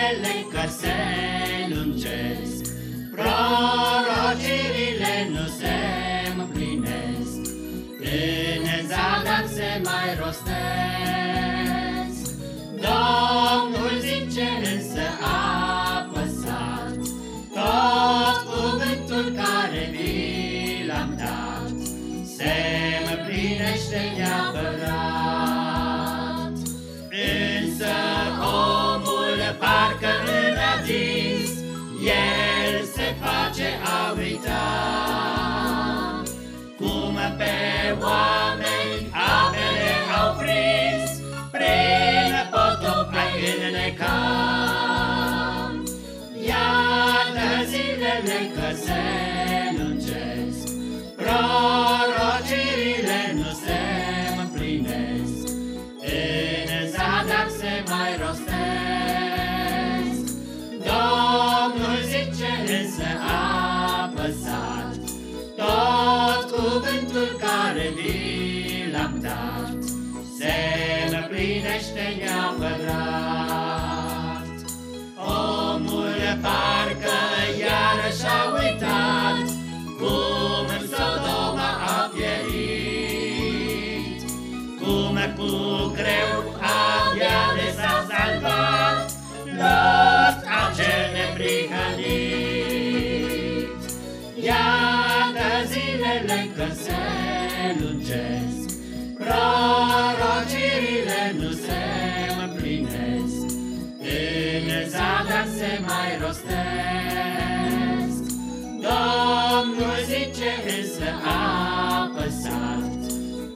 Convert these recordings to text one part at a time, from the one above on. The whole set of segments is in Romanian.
zilele că se lungesc, prorocirile nu se împlinesc, în zadar se mai rostesc. Domnul zilele că se lungesc, prorocirile nu se împlinesc, în zadar se mai rostesc. Domnul zice însă apăsat, tot cuvântul care vi l-am dat se împlinește neapărat. Zilele că se lungesc, prorocirile nu se împlinesc, în zadar se mai rostesc. Domnul zice însă apăsat,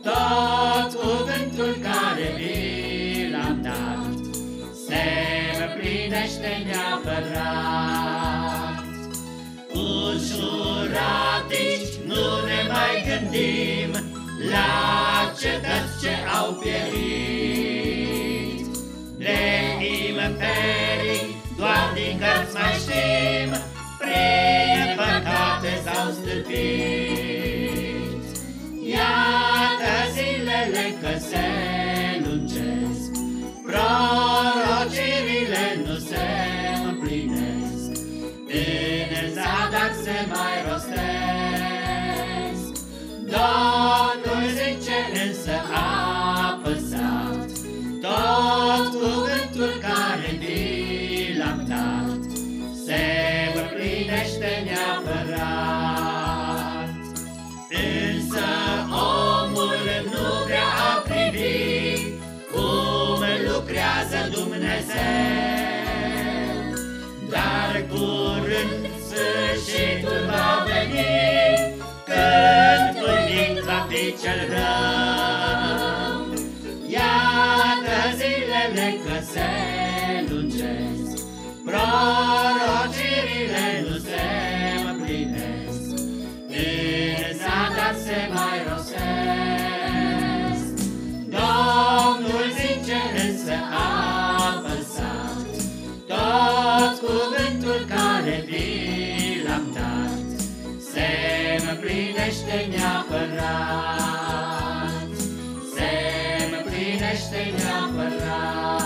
tot cuvântul care vi l-am dat, se împlinește neapărat. Ușuratici nu ne mai gândim, la cetăți ce au pierit. De imperii doar din cărți mai știm, prin păcate s-au stâlpit. Iată zilele că se se mai rostesc. Domnul zice însă apăsat, tot cuvântul care vi l-am dat, se împlinește neapărat. Însă omul nu vrea a privi cum lucrează Dumnezeu, dar curând sfârșitul va veni, fi cel rău. Iată zilele că vi l-am dat, se împlinește neapărat, se împlinește neapărat.